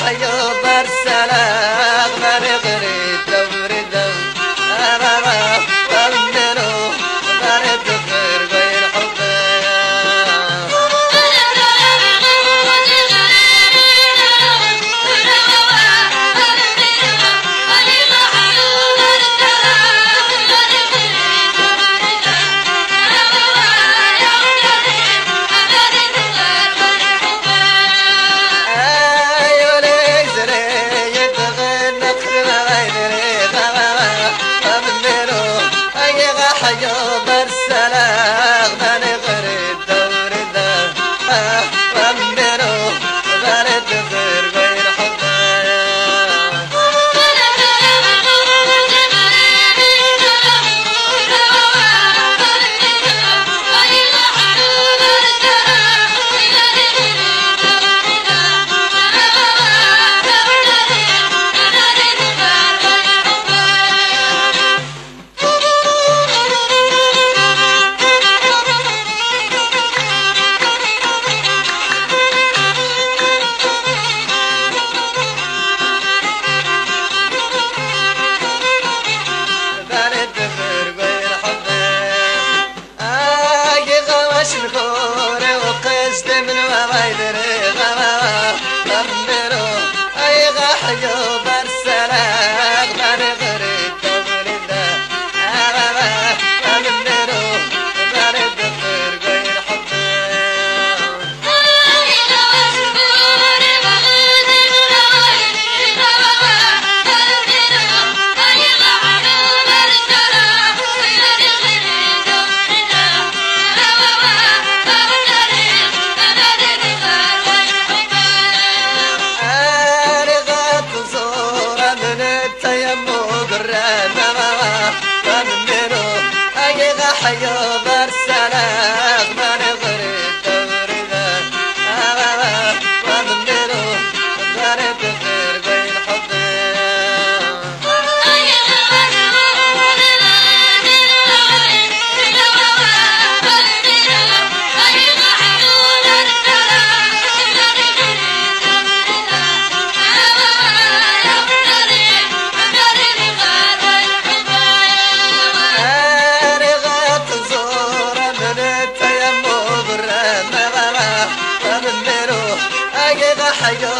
حيوب ارسله السلام غوايدري غوا غمبرو أي غحجوب ಅಯ್ಯೋ